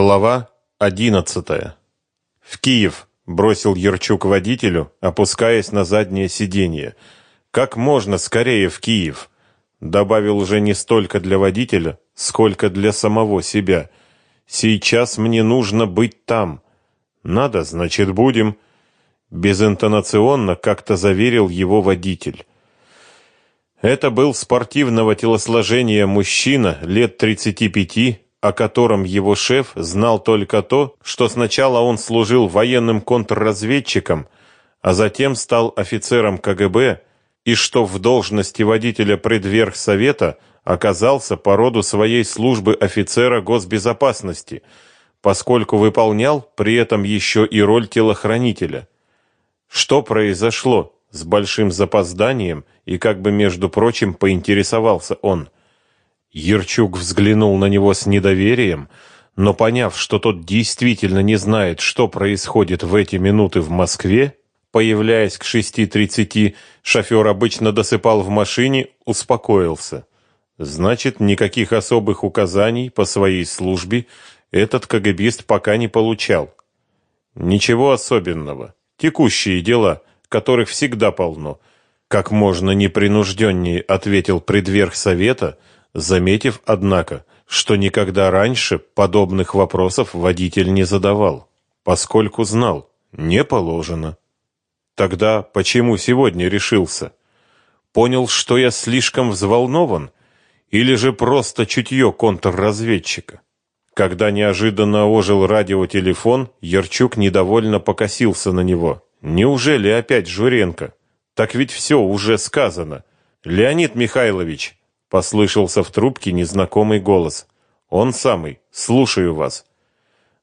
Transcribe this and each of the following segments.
Глава одиннадцатая. В Киев бросил Ерчук водителю, опускаясь на заднее сиденье. Как можно скорее в Киев, добавил уже не столько для водителя, сколько для самого себя. Сейчас мне нужно быть там. Надо, значит, будем. Безинтонационно как-то заверил его водитель. Это был спортивного телосложения мужчина лет тридцати пяти о котором его шеф знал только то, что сначала он служил военным контрразведчиком, а затем стал офицером КГБ, и что в должности водителя предверхсовета оказался по роду своей службы офицера госбезопасности, поскольку выполнял при этом еще и роль телохранителя. Что произошло? С большим запозданием и как бы между прочим поинтересовался он – Ерчук взглянул на него с недоверием, но поняв, что тот действительно не знает, что происходит в эти минуты в Москве, появляясь к 6:30, шофер обычно досыпал в машине, успокоился. Значит, никаких особых указаний по своей службе этот КГБист пока не получал. Ничего особенного. Текущие дела, которых всегда полно. Как можно непринужденнее ответил предверх совета, заметив, однако, что никогда раньше подобных вопросов водитель не задавал, поскольку знал, не положено. Тогда почему сегодня решился? Понял, что я слишком взволнован, или же просто чутье контрразведчика? Когда неожиданно ожил радиотелефон, Ярчук недовольно покосился на него. Неужели опять Журенко? Так ведь все уже сказано. Леонид Михайлович, Послышался в трубке незнакомый голос. Он самый. Слушаю вас.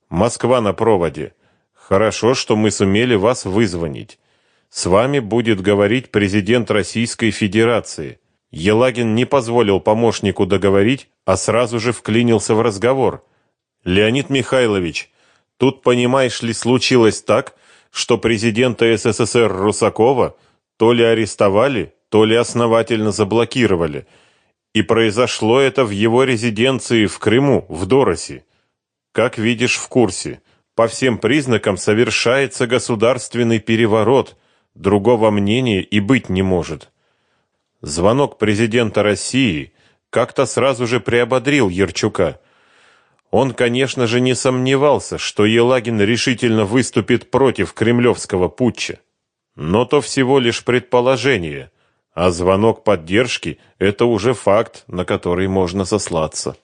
Москва на проводе. Хорошо, что мы сумели вас вызвонить. С вами будет говорить президент Российской Федерации. Елагин не позволил помощнику договорить, а сразу же вклинился в разговор. Леонид Михайлович, тут, понимаешь ли, случилось так, что президента СССР Русакова то ли арестовали, то ли основательно заблокировали – и произошло это в его резиденции в Крыму, в Доросе. Как видишь в курсе, по всем признакам совершается государственный переворот, другого мнения и быть не может. Звонок президента России как-то сразу же приободрил Ерчука. Он, конечно же, не сомневался, что Елагин решительно выступит против кремлевского путча. Но то всего лишь предположение – а звонок поддержки – это уже факт, на который можно сослаться.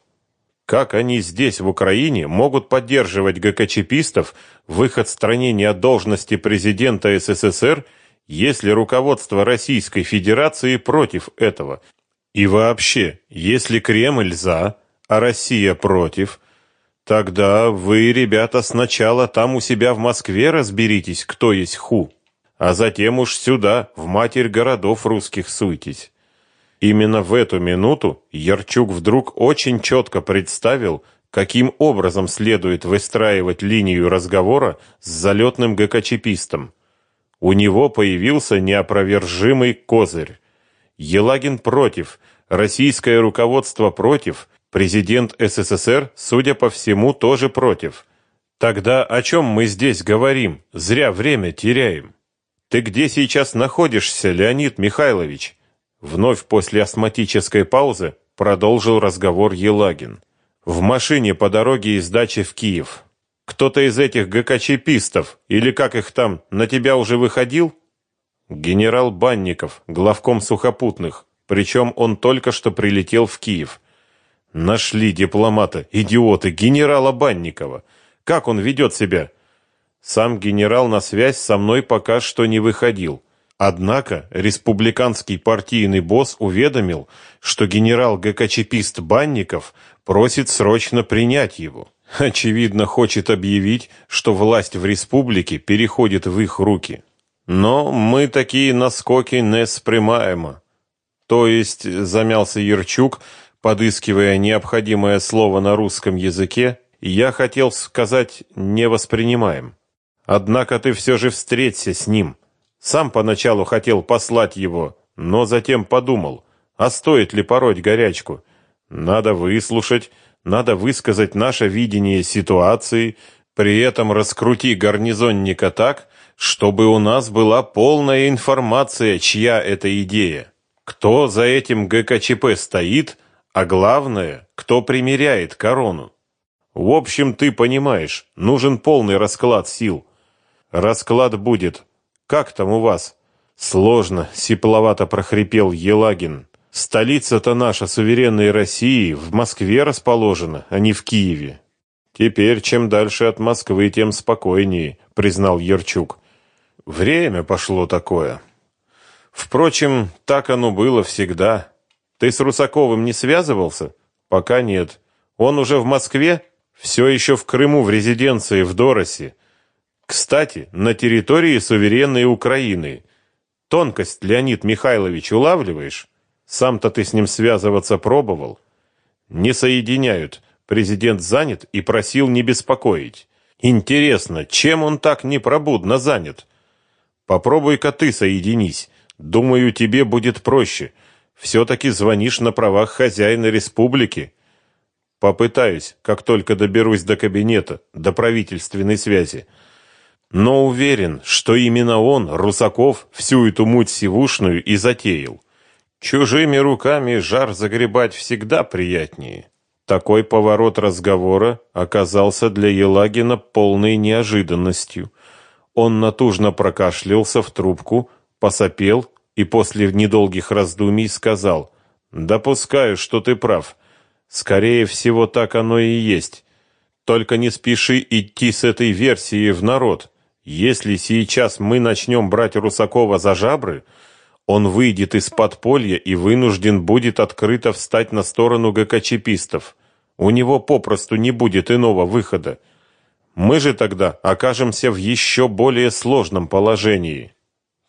Как они здесь, в Украине, могут поддерживать ГКЧПистов в их отстранении от должности президента СССР, если руководство Российской Федерации против этого? И вообще, если Кремль за, а Россия против, тогда вы, ребята, сначала там у себя в Москве разберитесь, кто есть ху а затем уж сюда, в матерь городов русских, суйтесь. Именно в эту минуту Ярчук вдруг очень четко представил, каким образом следует выстраивать линию разговора с залетным ГКЧПистом. У него появился неопровержимый козырь. Елагин против, российское руководство против, президент СССР, судя по всему, тоже против. Тогда о чем мы здесь говорим? Зря время теряем. Ты где сейчас находишься, Леонид Михайлович? Вновь после астматической паузы продолжил разговор Елагин. В машине по дороге из дачи в Киев. Кто-то из этих ГКЧПистов, или как их там, на тебя уже выходил? Генерал Банников, главком сухопутных, причем он только что прилетел в Киев. Нашли дипломата, идиоты, генерала Банникова. Как он ведет себя? Сам генерал на связь со мной пока что не выходил. Однако республиканский партийный босс уведомил, что генерал ГКЧПист Банников просит срочно принять его. Очевидно, хочет объявить, что власть в республике переходит в их руки. Но мы такие наскоки не спрямаемо. То есть, замялся Ерчук, подыскивая необходимое слово на русском языке, я хотел сказать «не воспринимаем». Однако ты все же встреться с ним. Сам поначалу хотел послать его, но затем подумал, а стоит ли пороть горячку? Надо выслушать, надо высказать наше видение ситуации, при этом раскрути гарнизонника так, чтобы у нас была полная информация, чья это идея, кто за этим ГКЧП стоит, а главное, кто примеряет корону. В общем, ты понимаешь, нужен полный расклад сил. Расклад будет. Как там у вас? Сложно, сипловато прохрипел Елагин. Столица-то наша суверенной России в Москве расположена, а не в Киеве. Теперь чем дальше от Москвы, тем спокойнее, признал Ерчук. Время пошло такое. Впрочем, так оно было всегда. Ты с Русаковым не связывался? Пока нет. Он уже в Москве? Все еще в Крыму, в резиденции в Доросе. Кстати, на территории суверенной Украины. Тонкость, Леонид Михайлович, улавливаешь? Сам-то ты с ним связываться пробовал? Не соединяют. Президент занят и просил не беспокоить. Интересно, чем он так непробудно занят? Попробуй-ка ты соединись. Думаю, тебе будет проще. Все-таки звонишь на правах хозяина республики. Попытаюсь, как только доберусь до кабинета, до правительственной связи. Но уверен, что именно он, Русаков, всю эту муть сивушную и затеял. Чужими руками жар загребать всегда приятнее. Такой поворот разговора оказался для Елагина полной неожиданностью. Он натужно прокашлялся в трубку, посопел и после недолгих раздумий сказал: "Допускаю, что ты прав. Скорее всего, так оно и есть. Только не спеши идти с этой версией в народ. Если сейчас мы начнем брать Русакова за жабры, он выйдет из подполья и вынужден будет открыто встать на сторону ГКЧПистов. У него попросту не будет иного выхода. Мы же тогда окажемся в еще более сложном положении,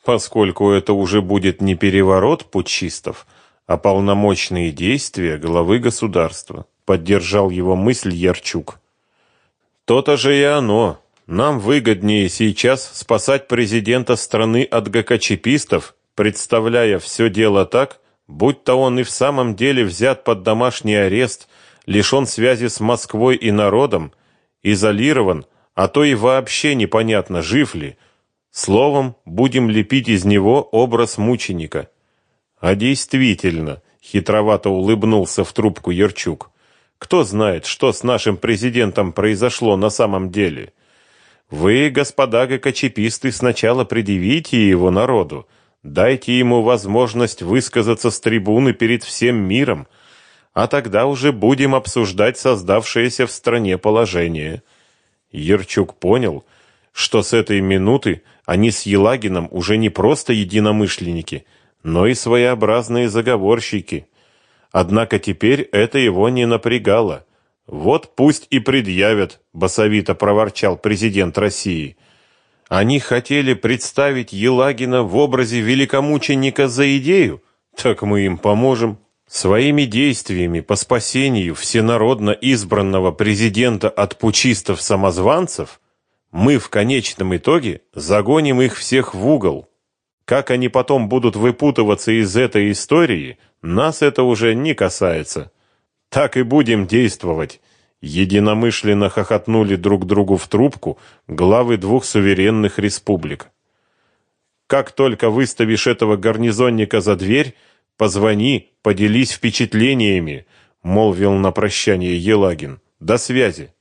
поскольку это уже будет не переворот путчистов, а полномочные действия главы государства, поддержал его мысль Ярчук. То-то же и оно. Нам выгоднее сейчас спасать президента страны от ГКЧПистов, представляя все дело так, будто он и в самом деле взят под домашний арест, лишен связи с Москвой и народом, изолирован, а то и вообще непонятно, жив ли. Словом, будем лепить из него образ мученика. А действительно, хитровато улыбнулся в трубку Ерчук. Кто знает, что с нашим президентом произошло на самом деле? Вы, господа ГКЧПисты, сначала предъявите его народу, дайте ему возможность высказаться с трибуны перед всем миром, а тогда уже будем обсуждать создавшееся в стране положение. Ерчук понял, что с этой минуты они с Елагином уже не просто единомышленники, но и своеобразные заговорщики. Однако теперь это его не напрягало. Вот пусть и предъявят, басовито проворчал президент России. Они хотели представить Елагина в образе великомученика за идею, так мы им поможем. Своими действиями по спасению всенародно избранного президента от пучистов-самозванцев мы в конечном итоге загоним их всех в угол. Как они потом будут выпутываться из этой истории, нас это уже не касается. Так и будем действовать. Единомышленно хохотнули друг другу в трубку главы двух суверенных республик. Как только выставишь этого гарнизонника за дверь, Позвони, поделись впечатлениями, молвил на прощание Елагин. До связи.